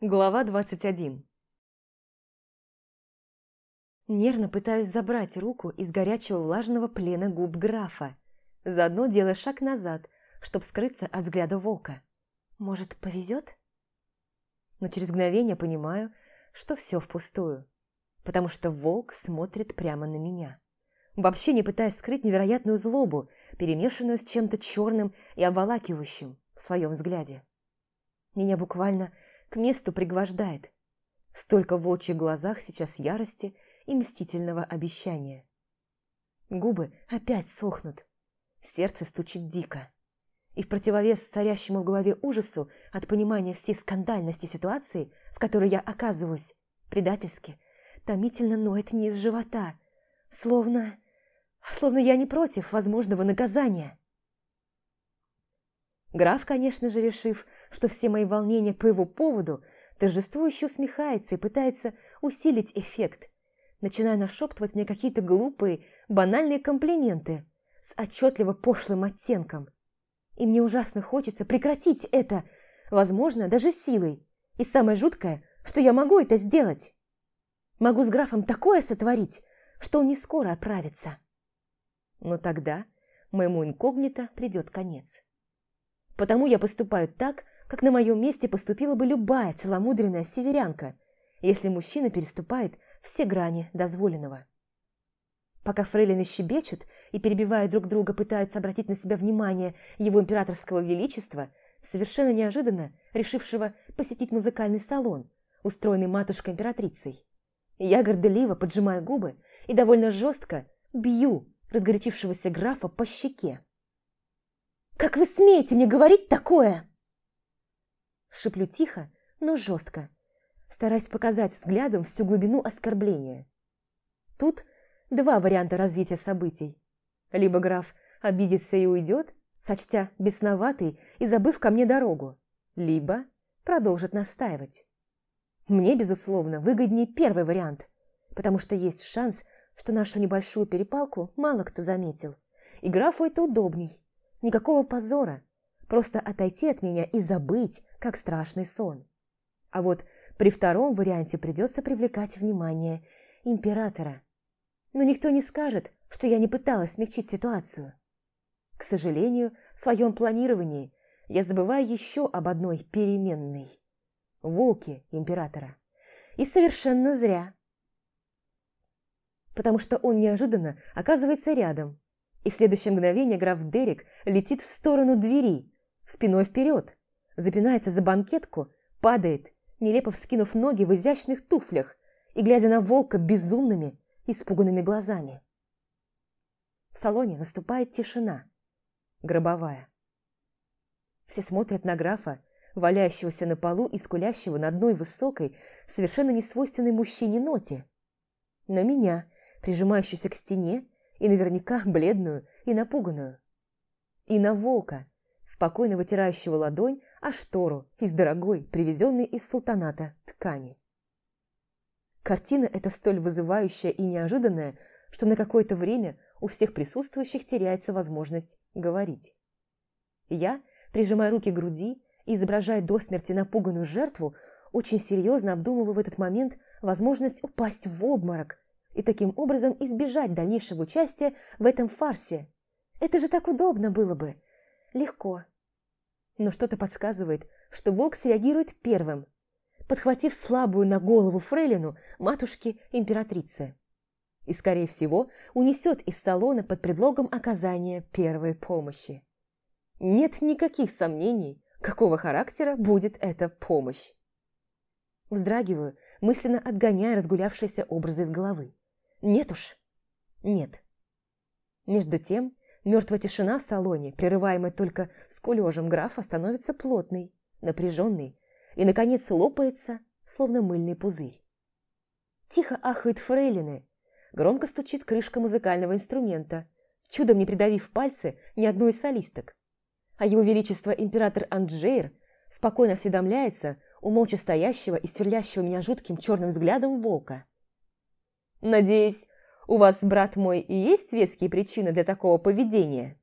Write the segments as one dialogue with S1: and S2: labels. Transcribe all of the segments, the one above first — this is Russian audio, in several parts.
S1: Глава 21 Нервно пытаюсь забрать руку из горячего влажного плена губ графа, заодно делая шаг назад, чтобы скрыться от взгляда волка. Может, повезет? Но через мгновение понимаю, что все впустую, потому что волк смотрит прямо на меня, вообще не пытаясь скрыть невероятную злобу, перемешанную с чем-то черным и обволакивающим в своем взгляде. Меня буквально к месту пригвождает. Столько в волчьих глазах сейчас ярости и мстительного обещания. Губы опять сохнут, сердце стучит дико. И в противовес царящему в голове ужасу от понимания всей скандальности ситуации, в которой я оказываюсь, предательски, томительно ноет не из живота, словно... словно я не против возможного наказания. Граф, конечно же, решив, что все мои волнения по его поводу, торжествующе усмехается и пытается усилить эффект, начиная нашептывать мне какие-то глупые, банальные комплименты с отчетливо пошлым оттенком. И мне ужасно хочется прекратить это, возможно, даже силой. И самое жуткое, что я могу это сделать. Могу с графом такое сотворить, что он не скоро оправится. Но тогда моему инкогнито придет конец. Потому я поступаю так, как на моем месте поступила бы любая целомудренная северянка, если мужчина переступает все грани дозволенного. Пока фрейлины щебечут и, перебивая друг друга, пытаются обратить на себя внимание его императорского величества, совершенно неожиданно решившего посетить музыкальный салон, устроенный матушкой-императрицей. Я горделиво поджимаю губы и довольно жестко бью разгорячившегося графа по щеке. «Как вы смеете мне говорить такое?» Шиплю тихо, но жестко, стараясь показать взглядом всю глубину оскорбления. Тут два варианта развития событий. Либо граф обидится и уйдет, сочтя бесноватый и забыв ко мне дорогу, либо продолжит настаивать. Мне, безусловно, выгоднее первый вариант, потому что есть шанс, что нашу небольшую перепалку мало кто заметил, и графу это удобней. Никакого позора. Просто отойти от меня и забыть, как страшный сон. А вот при втором варианте придется привлекать внимание императора. Но никто не скажет, что я не пыталась смягчить ситуацию. К сожалению, в своем планировании я забываю еще об одной переменной. Волки императора. И совершенно зря. Потому что он неожиданно оказывается рядом, и в следующее мгновение граф Дерек летит в сторону двери, спиной вперед, запинается за банкетку, падает, нелепо вскинув ноги в изящных туфлях и глядя на волка безумными, испуганными глазами. В салоне наступает тишина, гробовая. Все смотрят на графа, валяющегося на полу и скулящего на одной высокой, совершенно несвойственной мужчине ноте. На меня, прижимающуюся к стене и наверняка бледную и напуганную. И на волка, спокойно вытирающего ладонь о штору из дорогой, привезенной из султаната ткани. Картина эта столь вызывающая и неожиданная, что на какое-то время у всех присутствующих теряется возможность говорить. Я, прижимая руки к груди и изображая до смерти напуганную жертву, очень серьезно обдумываю в этот момент возможность упасть в обморок и таким образом избежать дальнейшего участия в этом фарсе. Это же так удобно было бы. Легко. Но что-то подсказывает, что волк среагирует первым, подхватив слабую на голову фрейлину матушки императрицы. И, скорее всего, унесет из салона под предлогом оказания первой помощи. Нет никаких сомнений, какого характера будет эта помощь. Вздрагиваю, мысленно отгоняя разгулявшиеся образы из головы. Нет уж. Нет. Между тем, мертвая тишина в салоне, прерываемая только скулежем графа, становится плотной, напряженной и, наконец, лопается, словно мыльный пузырь. Тихо ахают фрейлины, громко стучит крышка музыкального инструмента, чудом не придавив пальцы ни одной из солисток. А его величество император Анджейр спокойно осведомляется у молча стоящего и сверлящего меня жутким черным взглядом волка. Надеюсь, у вас, брат мой, и есть веские причины для такого поведения?»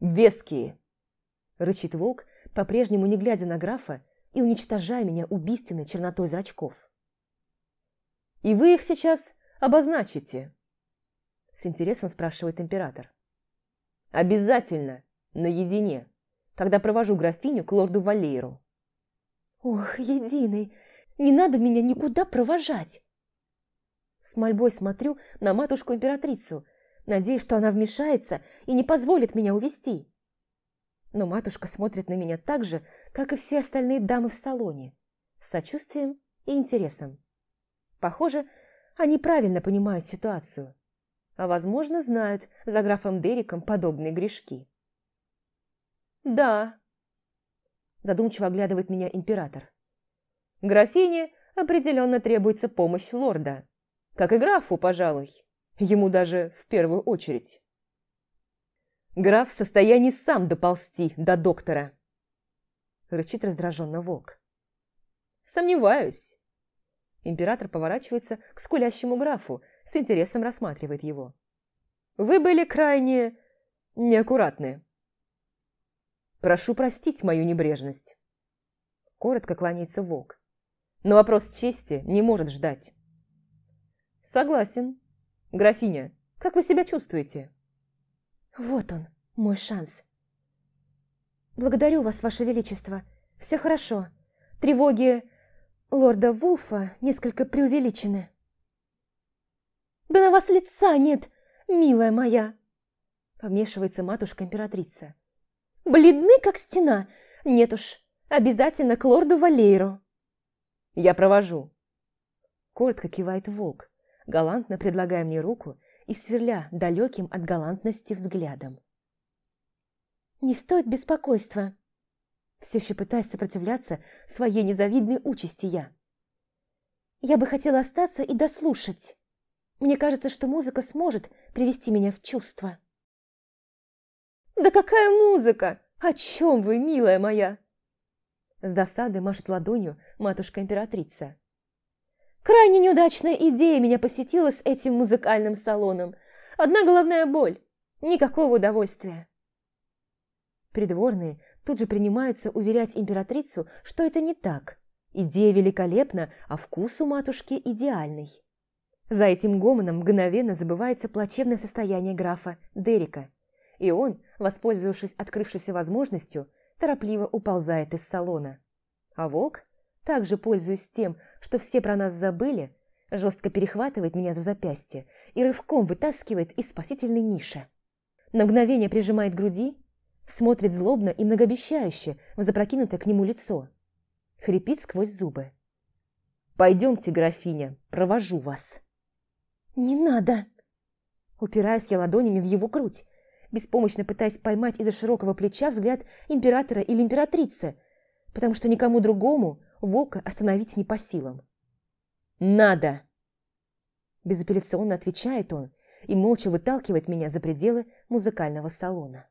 S1: «Веские!» – рычит волк, по-прежнему не глядя на графа и уничтожая меня убийственной чернотой зрачков. «И вы их сейчас обозначите?» С интересом спрашивает император. «Обязательно, наедине, когда провожу графиню к лорду Валейру».
S2: «Ох, единый, не надо меня никуда провожать!»
S1: С мольбой смотрю на матушку-императрицу, надеясь, что она вмешается и не позволит меня увести. Но матушка смотрит на меня так же, как и все остальные дамы в салоне, с сочувствием и интересом. Похоже, они правильно понимают ситуацию, а, возможно, знают за графом Дериком подобные грешки. «Да», – задумчиво оглядывает меня император. «Графине определенно требуется помощь лорда, как и графу, пожалуй, ему даже в первую очередь». Граф в состоянии сам доползти до доктора. Рычит раздраженно волк. Сомневаюсь. Император поворачивается к скулящему графу, с интересом рассматривает его. Вы были крайне неаккуратны. Прошу простить мою небрежность. Коротко кланяется волк. Но вопрос чести не может ждать. Согласен. Графиня, как вы себя чувствуете?
S2: Вот он, мой шанс. Благодарю вас, ваше величество. Все хорошо. Тревоги лорда Вулфа несколько преувеличены. Да на вас лица нет, милая моя. Помешивается матушка-императрица. Бледны, как стена. Нет уж, обязательно к лорду Валейру.
S1: Я провожу. Коротко кивает волк, галантно предлагая мне руку и сверля далеким от галантности взглядом.
S2: «Не стоит беспокойства!» Все еще пытаясь сопротивляться своей незавидной участи я. «Я бы хотела остаться и дослушать. Мне кажется, что музыка сможет привести меня в чувство».
S1: «Да какая музыка? О чем вы, милая моя?» С досадой машет ладонью матушка-императрица. Крайне неудачная идея меня посетила с этим музыкальным салоном. Одна головная боль. Никакого удовольствия. Придворные тут же принимаются уверять императрицу, что это не так. Идея великолепна, а вкус у матушки идеальный. За этим гомоном мгновенно забывается плачевное состояние графа Дерека, и он, воспользовавшись открывшейся возможностью, торопливо уползает из салона. А волк также пользуясь тем, что все про нас забыли, жестко перехватывает меня за запястье и рывком вытаскивает из спасительной ниши. На мгновение прижимает груди, смотрит злобно и многообещающе в запрокинутое к нему лицо. Хрипит сквозь зубы. «Пойдемте, графиня, провожу вас».
S2: «Не надо!»
S1: Упираюсь я ладонями в его грудь, беспомощно пытаясь поймать из-за широкого плеча взгляд императора или императрицы, потому что никому другому волка остановить не по силам. «Надо!» Безапелляционно отвечает он и молча выталкивает меня за пределы музыкального салона.